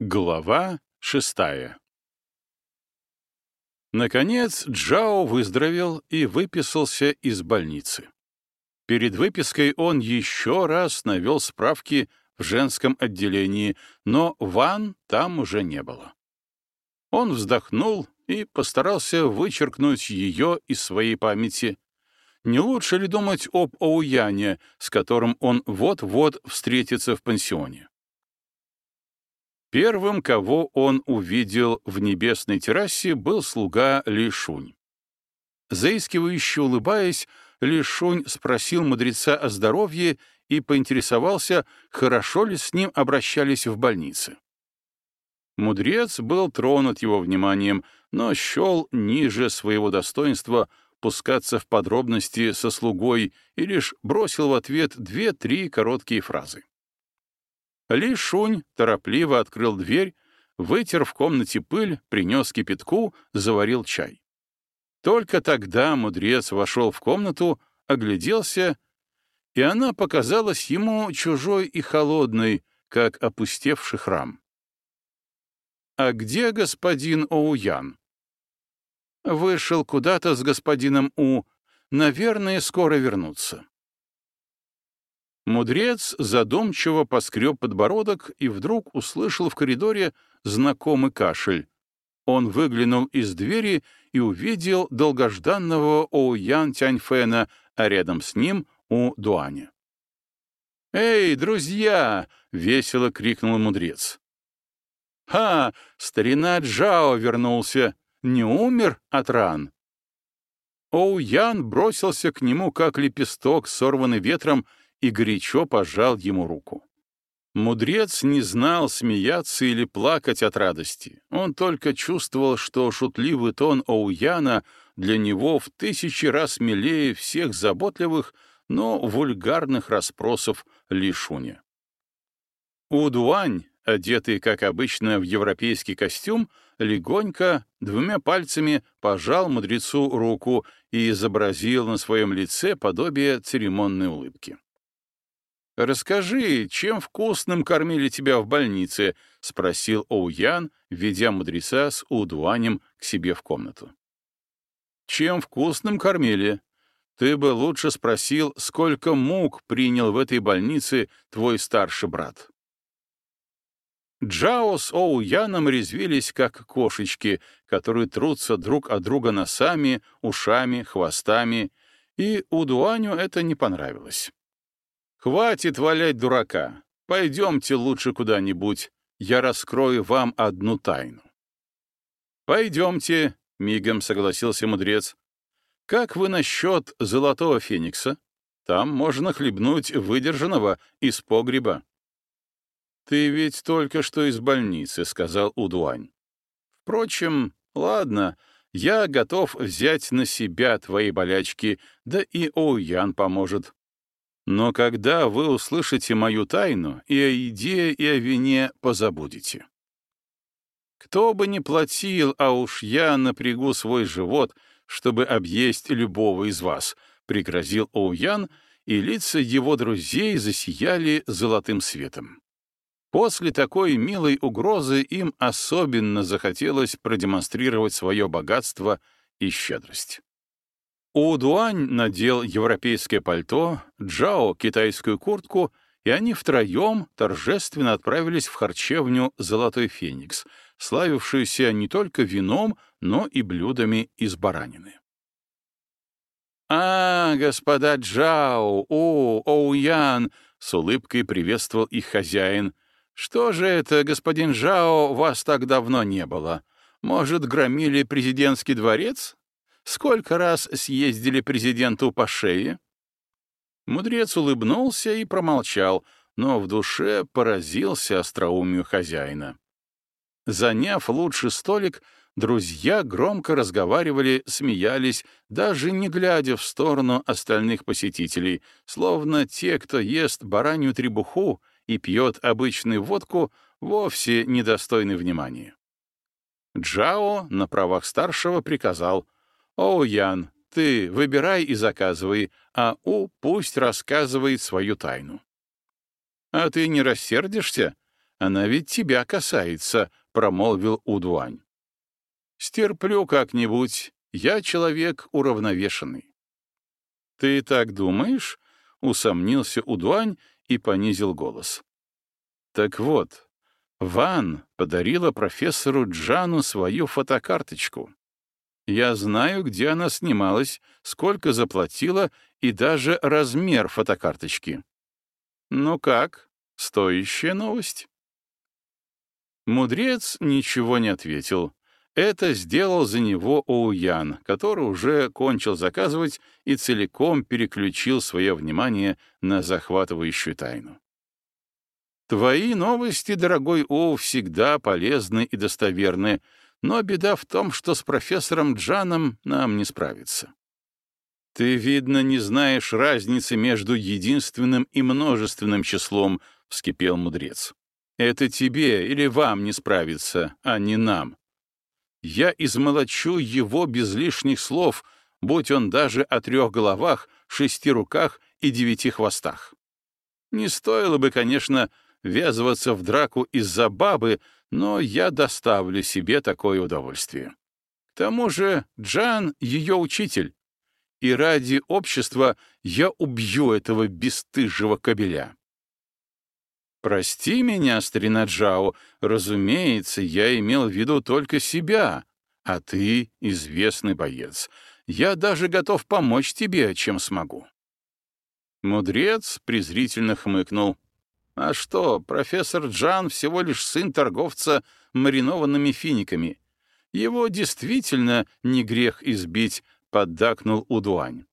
Глава шестая Наконец Джао выздоровел и выписался из больницы. Перед выпиской он еще раз навел справки в женском отделении, но Ван там уже не было. Он вздохнул и постарался вычеркнуть ее из своей памяти. Не лучше ли думать об Оуяне, с которым он вот-вот встретится в пансионе? Первым, кого он увидел в небесной террасе, был слуга Лишунь. Заискивающе улыбаясь, Лишунь спросил мудреца о здоровье и поинтересовался, хорошо ли с ним обращались в больнице. Мудрец был тронут его вниманием, но счел ниже своего достоинства пускаться в подробности со слугой и лишь бросил в ответ две-три короткие фразы. Ли Шунь торопливо открыл дверь, вытер в комнате пыль, принес кипятку, заварил чай. Только тогда мудрец вошел в комнату, огляделся, и она показалась ему чужой и холодной, как опустевший храм. «А где господин Оуян?» «Вышел куда-то с господином У. Наверное, скоро вернутся». Мудрец задумчиво поскреб подбородок и вдруг услышал в коридоре знакомый кашель. Он выглянул из двери и увидел долгожданного Оуян Тяньфэна, а рядом с ним — у Дуаня. «Эй, друзья!» — весело крикнул мудрец. «Ха! Старина Джао вернулся! Не умер от ран!» Оуян бросился к нему, как лепесток, сорванный ветром, и горячо пожал ему руку. Мудрец не знал, смеяться или плакать от радости. Он только чувствовал, что шутливый тон Оуяна для него в тысячи раз милее всех заботливых, но вульгарных расспросов Лишуня. Удуань, одетый, как обычно, в европейский костюм, легонько, двумя пальцами пожал мудрецу руку и изобразил на своем лице подобие церемонной улыбки. «Расскажи, чем вкусным кормили тебя в больнице?» — спросил Оуян, ведя мудреца с Удуанем к себе в комнату. «Чем вкусным кормили? Ты бы лучше спросил, сколько мук принял в этой больнице твой старший брат». Джао с Оуяном резвились, как кошечки, которые трутся друг от друга носами, ушами, хвостами, и Удуаню это не понравилось. «Хватит валять дурака. Пойдемте лучше куда-нибудь. Я раскрою вам одну тайну». «Пойдемте», — мигом согласился мудрец. «Как вы насчет золотого феникса? Там можно хлебнуть выдержанного из погреба». «Ты ведь только что из больницы», — сказал Удуань. «Впрочем, ладно, я готов взять на себя твои болячки, да и Оуян поможет. Но когда вы услышите мою тайну, и о еде, и о вине позабудете. Кто бы ни платил, а уж я напрягу свой живот, чтобы объесть любого из вас, — пригрозил Оуян, и лица его друзей засияли золотым светом. После такой милой угрозы им особенно захотелось продемонстрировать свое богатство и щедрость. Удуань надел европейское пальто, Джао — китайскую куртку, и они втроем торжественно отправились в харчевню «Золотой феникс», славившуюся не только вином, но и блюдами из баранины. «А, господа Джао, о, Оуян!» — с улыбкой приветствовал их хозяин. «Что же это, господин Джао, вас так давно не было? Может, громили президентский дворец? Сколько раз съездили президенту по шее?» Мудрец улыбнулся и промолчал, но в душе поразился остроумию хозяина. Заняв лучший столик, друзья громко разговаривали, смеялись, даже не глядя в сторону остальных посетителей, словно те, кто ест баранью требуху и пьет обычную водку, вовсе недостойны внимания. Джао на правах старшего приказал — «О, Ян, ты выбирай и заказывай, а У пусть рассказывает свою тайну». «А ты не рассердишься?» Она ведь тебя касается», — промолвил Удуань. «Стерплю как-нибудь. Я человек уравновешенный». «Ты так думаешь?» — усомнился Удуань и понизил голос. «Так вот, Ван подарила профессору Джану свою фотокарточку. Я знаю, где она снималась, сколько заплатила и даже размер фотокарточки. Ну как, стоящая новость?» Мудрец ничего не ответил. Это сделал за него Оуян, который уже кончил заказывать и целиком переключил свое внимание на захватывающую тайну. Твои новости, дорогой Оу, всегда полезны и достоверны, но беда в том, что с профессором Джаном нам не справиться. Ты, видно, не знаешь разницы между единственным и множественным числом, — вскипел мудрец. Это тебе или вам не справиться, а не нам. Я измолочу его без лишних слов, будь он даже о трех головах, шести руках и девяти хвостах. Не стоило бы, конечно, ввязываться в драку из-за бабы, но я доставлю себе такое удовольствие. К тому же Джан — ее учитель, и ради общества я убью этого бесстыжего кобеля. «Прости меня, старина Джао, разумеется, я имел в виду только себя, а ты — известный боец. Я даже готов помочь тебе, чем смогу». Мудрец презрительно хмыкнул. «А что, профессор Джан всего лишь сын торговца маринованными финиками. Его действительно не грех избить», — поддакнул Удуань.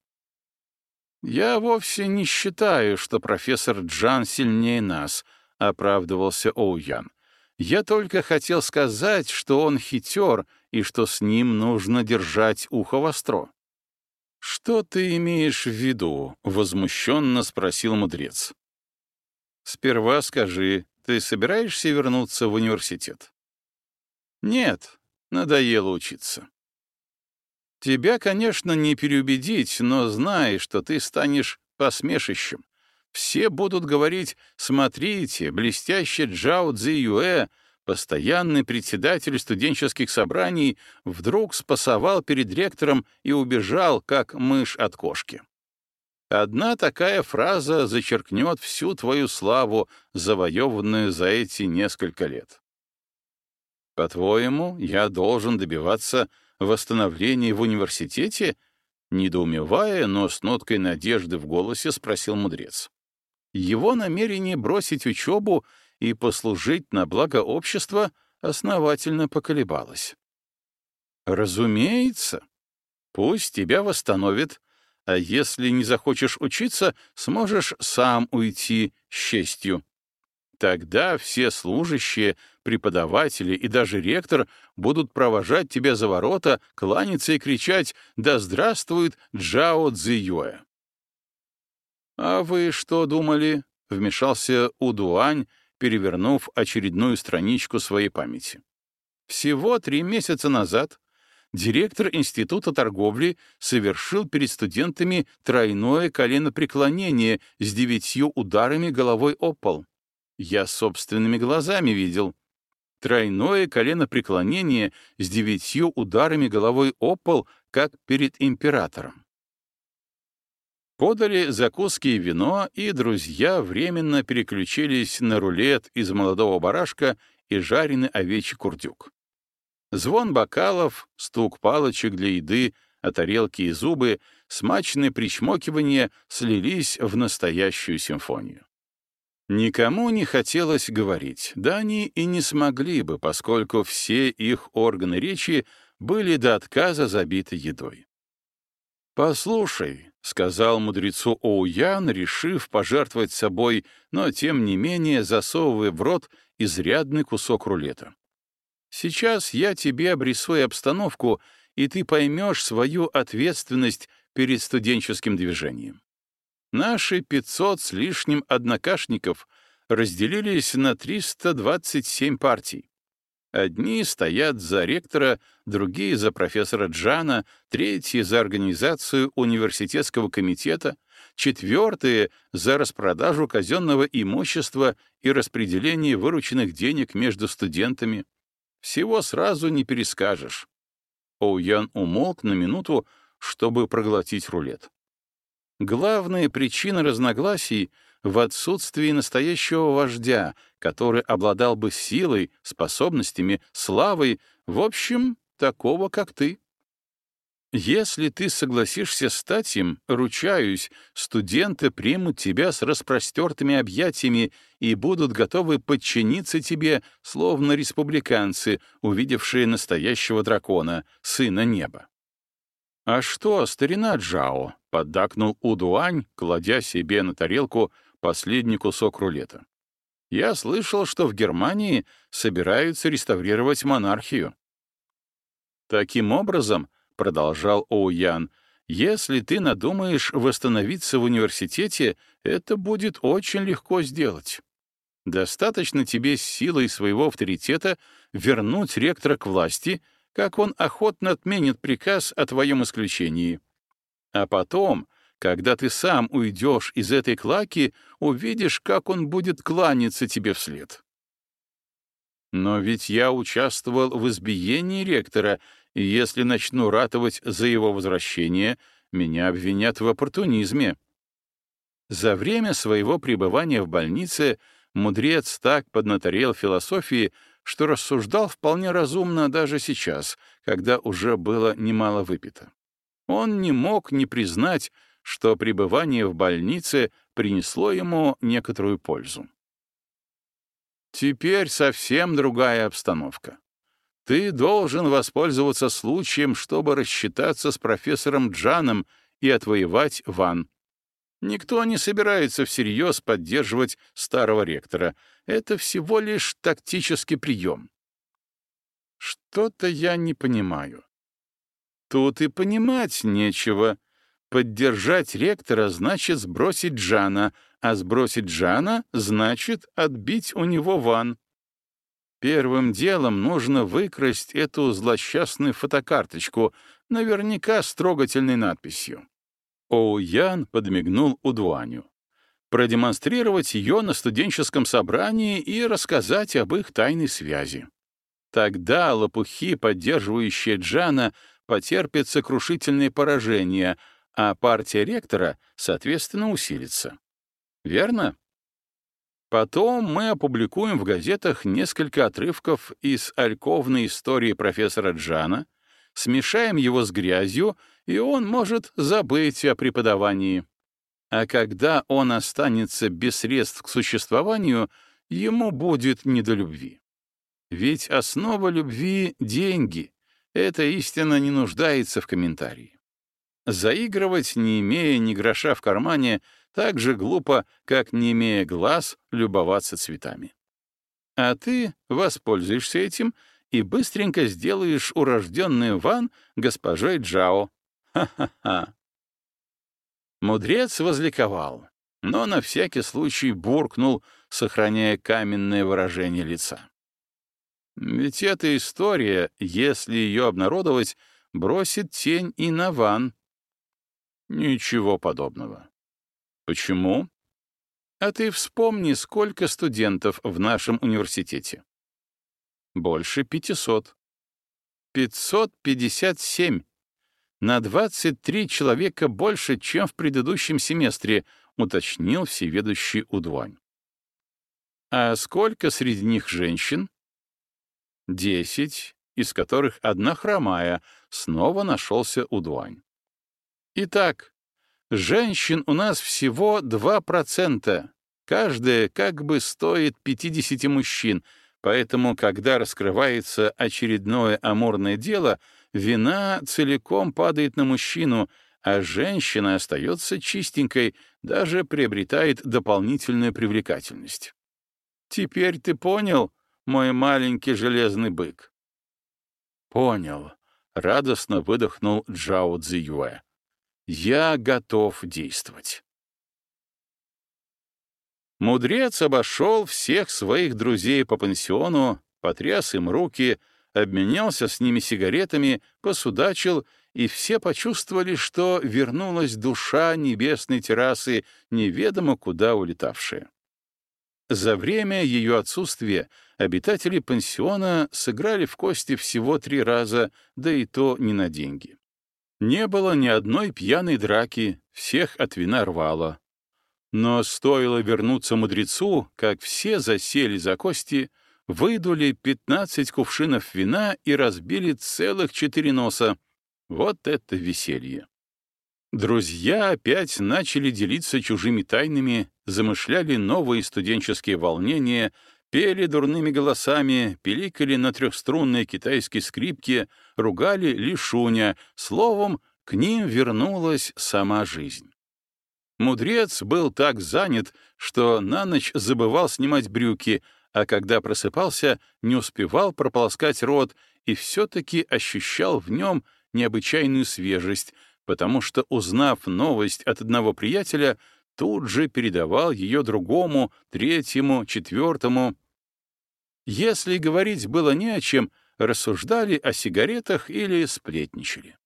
«Я вовсе не считаю, что профессор Джан сильнее нас», — оправдывался Оуян. «Я только хотел сказать, что он хитер и что с ним нужно держать ухо востро». «Что ты имеешь в виду?» — возмущенно спросил мудрец. «Сперва скажи, ты собираешься вернуться в университет?» «Нет, надоело учиться». Тебя, конечно, не переубедить, но знай, что ты станешь посмешищем. Все будут говорить «Смотрите, блестящий Джао Цзи Юэ, постоянный председатель студенческих собраний, вдруг спасовал перед ректором и убежал, как мышь от кошки». Одна такая фраза зачеркнет всю твою славу, завоеванную за эти несколько лет. По-твоему, я должен добиваться восстановления в университете? Недоумевая, но с ноткой надежды в голосе спросил мудрец. Его намерение бросить учебу и послужить на благо общества основательно поколебалось. «Разумеется. Пусть тебя восстановит, а если не захочешь учиться, сможешь сам уйти с честью. Тогда все служащие, преподаватели и даже ректор будут провожать тебя за ворота, кланяться и кричать «Да здравствует Джао Цзиюэ!» «А вы что думали?» — вмешался Удуань, перевернув очередную страничку своей памяти. Всего три месяца назад директор Института торговли совершил перед студентами тройное коленопреклонение с девятью ударами головой о пол. Я собственными глазами видел. Тройное коленопреклонение с девятью ударами головой о пол, как перед императором. Подали закуски и вино, и друзья временно переключились на рулет из молодого барашка и жареный овечий курдюк. Звон бокалов, стук палочек для еды, а тарелки и зубы, смачное причмокивание слились в настоящую симфонию. Никому не хотелось говорить, да они и не смогли бы, поскольку все их органы речи были до отказа забиты едой. «Послушай», — сказал мудрецу Оуян, решив пожертвовать собой, но тем не менее засовывая в рот изрядный кусок рулета. «Сейчас я тебе обрисую обстановку, и ты поймешь свою ответственность перед студенческим движением. Наши 500 с лишним однокашников разделились на 327 партий. Одни стоят за ректора, другие — за профессора Джана, третьи — за организацию университетского комитета, четвертое — за распродажу казенного имущества и распределение вырученных денег между студентами. Всего сразу не перескажешь. Оуян умолк на минуту, чтобы проглотить рулет. Главная причина разногласий в отсутствии настоящего вождя, который обладал бы силой, способностями, славой, в общем, такого, как ты. Если ты согласишься стать им, ручаюсь, студенты примут тебя с распростертыми объятиями и будут готовы подчиниться тебе, словно республиканцы, увидевшие настоящего дракона, сына неба. «А что, старина Джао?» — поддакнул Удуань, кладя себе на тарелку последний кусок рулета. «Я слышал, что в Германии собираются реставрировать монархию». Таким образом, — продолжал Оуян, — «если ты надумаешь восстановиться в университете, это будет очень легко сделать. Достаточно тебе с силой своего авторитета вернуть ректора к власти, как он охотно отменит приказ о твоем исключении. А потом, когда ты сам уйдешь из этой клаки, увидишь, как он будет кланяться тебе вслед». Но ведь я участвовал в избиении ректора и если начну ратовать за его возвращение, меня обвинят в оппортунизме. За время своего пребывания в больнице мудрец так поднаторел философии, что рассуждал вполне разумно даже сейчас, когда уже было немало выпито. Он не мог не признать, что пребывание в больнице принесло ему некоторую пользу. Теперь совсем другая обстановка. Ты должен воспользоваться случаем, чтобы рассчитаться с профессором Джаном и отвоевать Ван. Никто не собирается всерьез поддерживать старого ректора. Это всего лишь тактический прием. Что-то я не понимаю. Тут и понимать нечего. Поддержать ректора значит сбросить Джана, а сбросить Джана значит отбить у него Ван. Первым делом нужно выкрасть эту злосчастную фотокарточку, наверняка с трогательной надписью. Оуян подмигнул Удуаню. Продемонстрировать ее на студенческом собрании и рассказать об их тайной связи. Тогда лопухи, поддерживающие Джана, потерпят сокрушительные поражения, а партия ректора, соответственно, усилится. Верно? Потом мы опубликуем в газетах несколько отрывков из альковной истории профессора Джана, смешаем его с грязью, и он может забыть о преподавании. А когда он останется без средств к существованию, ему будет не до любви. Ведь основа любви — деньги. Эта истина не нуждается в комментарии. Заигрывать, не имея ни гроша в кармане, так же глупо, как, не имея глаз, любоваться цветами. А ты воспользуешься этим и быстренько сделаешь урожденный Ван госпожой Джао. Ха-ха-ха. Мудрец возликовал, но на всякий случай буркнул, сохраняя каменное выражение лица. Ведь эта история, если ее обнародовать, бросит тень и на Ван. Ничего подобного. Почему? А ты вспомни, сколько студентов в нашем университете. Больше 500. 557. На 23 человека больше, чем в предыдущем семестре, уточнил всеведущий Удвань. А сколько среди них женщин? Десять, из которых одна хромая, снова нашелся Удвань. Итак, Женщин у нас всего 2%. Каждая как бы стоит 50 мужчин, поэтому, когда раскрывается очередное аморное дело, вина целиком падает на мужчину, а женщина остается чистенькой, даже приобретает дополнительную привлекательность. Теперь ты понял, мой маленький железный бык? Понял, радостно выдохнул Джао Цзиюэ. Я готов действовать. Мудрец обошел всех своих друзей по пансиону, потряс им руки, обменялся с ними сигаретами, посудачил, и все почувствовали, что вернулась душа небесной террасы, неведомо куда улетавшая. За время ее отсутствия обитатели пансиона сыграли в кости всего три раза, да и то не на деньги. Не было ни одной пьяной драки, всех от вина рвало. Но стоило вернуться мудрецу, как все засели за кости, выдули 15 кувшинов вина и разбили целых четыре носа. Вот это веселье! Друзья опять начали делиться чужими тайнами, замышляли новые студенческие волнения, пели дурными голосами, пиликали на трехструнной китайской скрипке, ругали лишуня, словом, к ним вернулась сама жизнь. Мудрец был так занят, что на ночь забывал снимать брюки, а когда просыпался, не успевал прополоскать рот и все-таки ощущал в нем необычайную свежесть, потому что, узнав новость от одного приятеля, тут же передавал ее другому, третьему, четвертому. Если говорить было не о чем, рассуждали о сигаретах или сплетничали.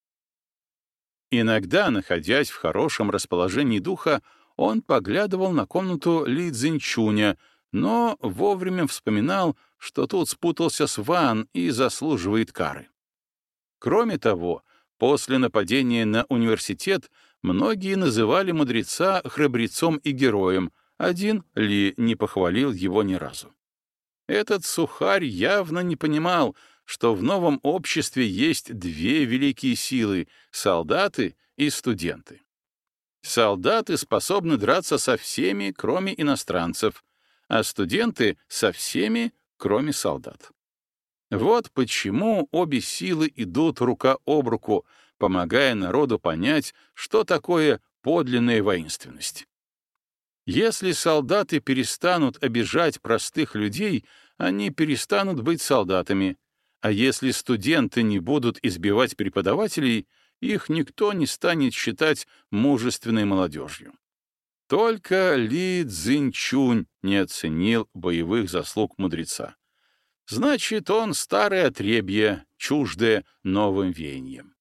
Иногда, находясь в хорошем расположении духа, он поглядывал на комнату Ли Цзиньчуня, но вовремя вспоминал, что тут спутался с Ван и заслуживает кары. Кроме того, После нападения на университет многие называли мудреца храбрецом и героем, один Ли не похвалил его ни разу. Этот сухарь явно не понимал, что в новом обществе есть две великие силы — солдаты и студенты. Солдаты способны драться со всеми, кроме иностранцев, а студенты — со всеми, кроме солдат. Вот почему обе силы идут рука об руку, помогая народу понять, что такое подлинная воинственность. Если солдаты перестанут обижать простых людей, они перестанут быть солдатами, а если студенты не будут избивать преподавателей, их никто не станет считать мужественной молодежью. Только Ли Цзиньчунь не оценил боевых заслуг мудреца. Значит, он старое отребье, чуждое новым веянием.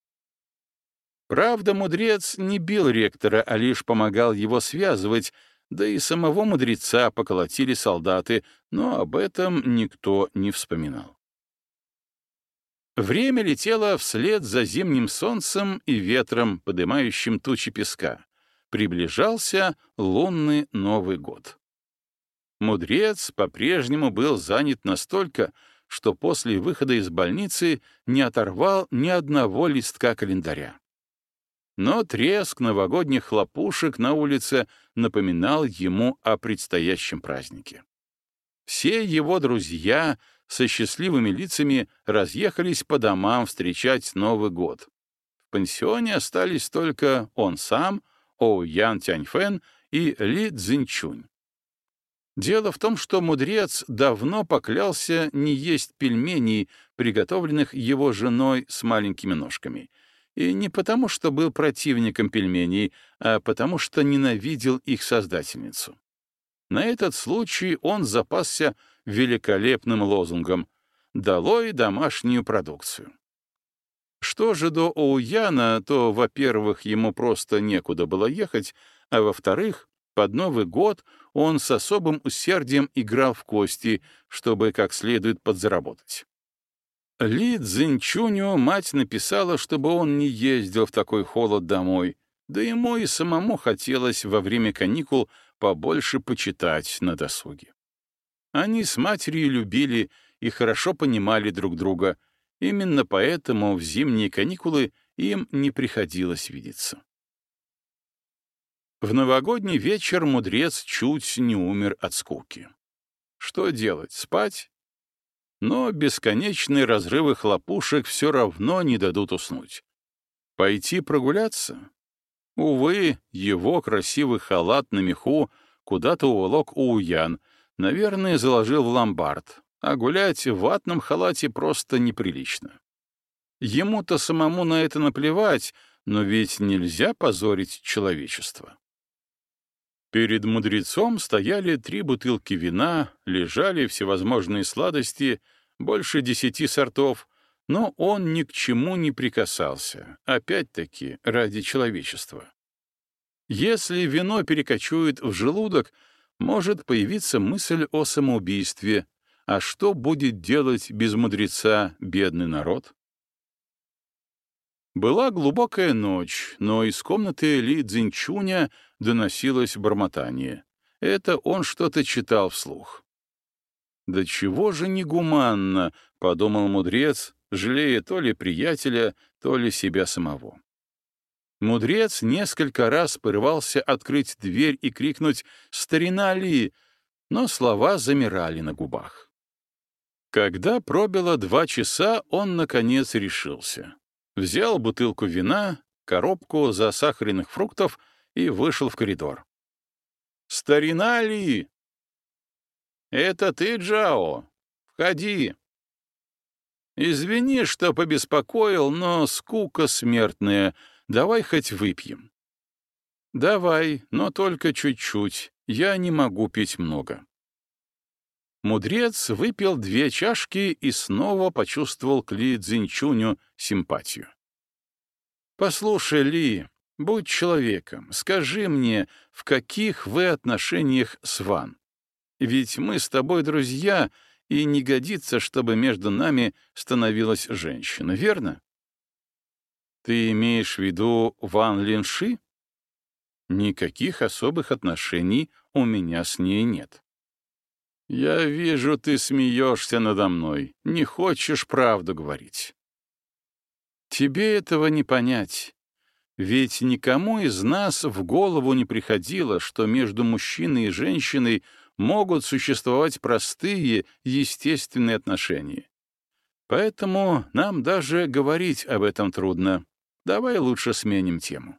Правда, мудрец не бил ректора, а лишь помогал его связывать, да и самого мудреца поколотили солдаты, но об этом никто не вспоминал. Время летело вслед за зимним солнцем и ветром, подымающим тучи песка. Приближался лунный Новый год. Мудрец по-прежнему был занят настолько, что после выхода из больницы не оторвал ни одного листка календаря. Но треск новогодних хлопушек на улице напоминал ему о предстоящем празднике. Все его друзья со счастливыми лицами разъехались по домам встречать Новый год. В пансионе остались только он сам, Оу Ян Тяньфэн и Ли Цзиньчунь. Дело в том, что мудрец давно поклялся не есть пельменей, приготовленных его женой с маленькими ножками. И не потому, что был противником пельменей, а потому, что ненавидел их создательницу. На этот случай он запасся великолепным лозунгом «Долой домашнюю продукцию». Что же до Оуяна, то, во-первых, ему просто некуда было ехать, а во-вторых, под Новый год он с особым усердием играл в кости, чтобы как следует подзаработать. Ли Цзиньчуню мать написала, чтобы он не ездил в такой холод домой, да ему и самому хотелось во время каникул побольше почитать на досуге. Они с матерью любили и хорошо понимали друг друга, именно поэтому в зимние каникулы им не приходилось видеться. В новогодний вечер мудрец чуть не умер от скуки. Что делать, спать? Но бесконечные разрывы хлопушек все равно не дадут уснуть. Пойти прогуляться? Увы, его красивый халат на меху куда-то уволок Уян, наверное, заложил в ломбард, а гулять в ватном халате просто неприлично. Ему-то самому на это наплевать, но ведь нельзя позорить человечество. Перед мудрецом стояли три бутылки вина, лежали всевозможные сладости, больше десяти сортов, Но он ни к чему не прикасался, опять-таки ради человечества. Если вино перекочует в желудок, может появиться мысль о самоубийстве, а что будет делать без мудреца бедный народ? Была глубокая ночь, но из комнаты Ли Цзиньчуня доносилось бормотание. Это он что-то читал вслух. «Да чего же негуманно», — подумал мудрец, жалея то ли приятеля, то ли себя самого. Мудрец несколько раз порывался открыть дверь и крикнуть «Старина Ли!», но слова замирали на губах. Когда пробило два часа, он, наконец, решился взял бутылку вина, коробку засахаренных фруктов и вышел в коридор. «Старина Ли!» «Это ты, Джао? Входи!» «Извини, что побеспокоил, но скука смертная. Давай хоть выпьем». «Давай, но только чуть-чуть. Я не могу пить много». Мудрец выпил две чашки и снова почувствовал к Ли Цзиньчуню симпатию. «Послушай, Ли, будь человеком, скажи мне, в каких вы отношениях с Ван? Ведь мы с тобой друзья, и не годится, чтобы между нами становилась женщина, верно?» «Ты имеешь в виду Ван Линши?» «Никаких особых отношений у меня с ней нет». «Я вижу, ты смеешься надо мной, не хочешь правду говорить». «Тебе этого не понять. Ведь никому из нас в голову не приходило, что между мужчиной и женщиной могут существовать простые, естественные отношения. Поэтому нам даже говорить об этом трудно. Давай лучше сменим тему».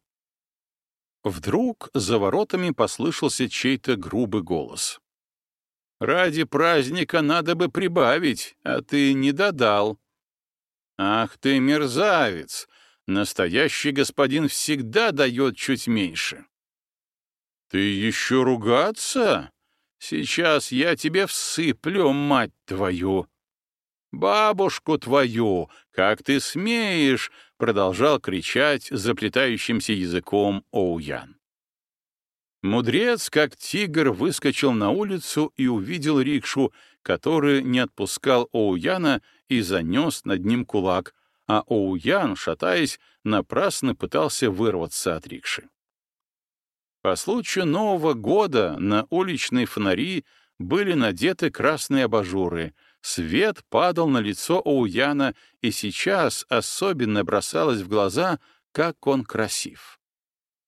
Вдруг за воротами послышался чей-то грубый голос. Ради праздника надо бы прибавить, а ты не додал. Ах ты мерзавец! Настоящий господин всегда дает чуть меньше. Ты еще ругаться? Сейчас я тебе всыплю, мать твою. «Бабушку твою! Как ты смеешь!» — продолжал кричать заплетающимся языком Оуян. Мудрец, как тигр, выскочил на улицу и увидел рикшу, который не отпускал Оуяна и занес над ним кулак, а Оуян, шатаясь, напрасно пытался вырваться от рикши. По случаю Нового года на уличные фонари были надеты красные абажуры, свет падал на лицо Оуяна, и сейчас особенно бросалось в глаза, как он красив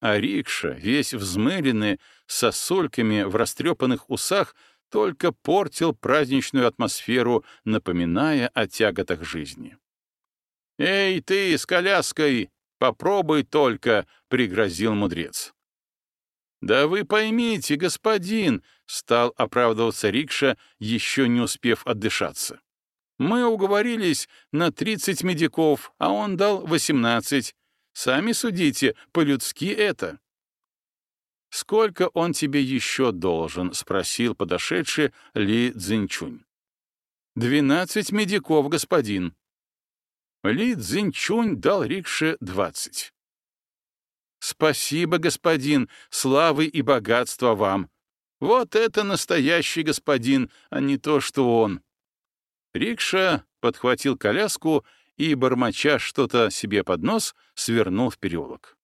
а рикша, весь взмыленный, с сосульками в растрепанных усах, только портил праздничную атмосферу, напоминая о тяготах жизни. «Эй, ты с коляской, попробуй только!» — пригрозил мудрец. «Да вы поймите, господин!» — стал оправдываться рикша, еще не успев отдышаться. «Мы уговорились на тридцать медиков, а он дал восемнадцать. Сами судите, по-людски это. «Сколько он тебе еще должен?» — спросил подошедший Ли Цзиньчунь. «Двенадцать медиков, господин». Ли Цзиньчунь дал рикше двадцать. «Спасибо, господин, славы и богатства вам. Вот это настоящий господин, а не то, что он». Рикша подхватил коляску и, бормоча что-то себе под нос, свернул в переулок.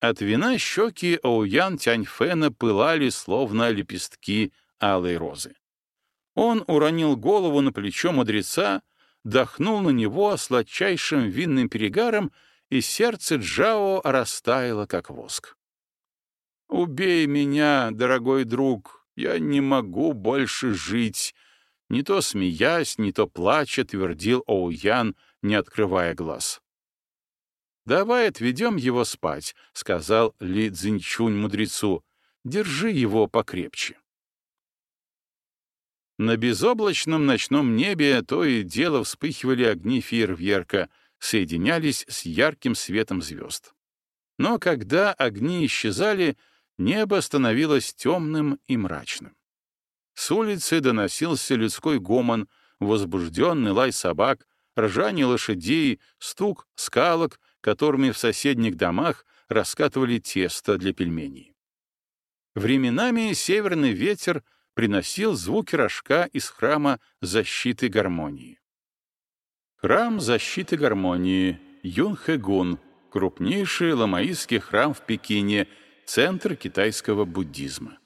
От вина щеки Оуян Тяньфена пылали, словно лепестки алой розы. Он уронил голову на плечо мудреца, дохнул на него сладчайшим винным перегаром, и сердце Джао растаяло, как воск. «Убей меня, дорогой друг, я не могу больше жить», не то смеясь, не то плача, твердил Оуян, не открывая глаз. «Давай отведем его спать», — сказал Ли Цзиньчунь мудрецу. «Держи его покрепче». На безоблачном ночном небе то и дело вспыхивали огни фейерверка, соединялись с ярким светом звезд. Но когда огни исчезали, небо становилось темным и мрачным. С улицы доносился людской гомон, возбужденный лай собак, ржание лошадей, стук скалок, которыми в соседних домах раскатывали тесто для пельменей. Временами северный ветер приносил звуки рожка из храма защиты гармонии. Храм защиты гармонии Юнхэгун, крупнейший ламаистский храм в Пекине, центр китайского буддизма.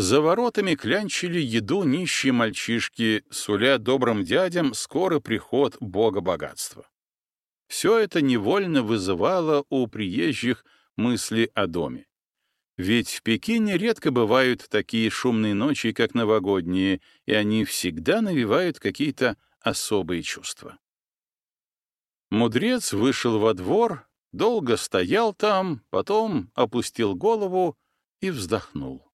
За воротами клянчили еду нищие мальчишки, суля добрым дядям скорый приход бога богатства. Все это невольно вызывало у приезжих мысли о доме. Ведь в Пекине редко бывают такие шумные ночи, как новогодние, и они всегда навевают какие-то особые чувства. Мудрец вышел во двор, долго стоял там, потом опустил голову и вздохнул.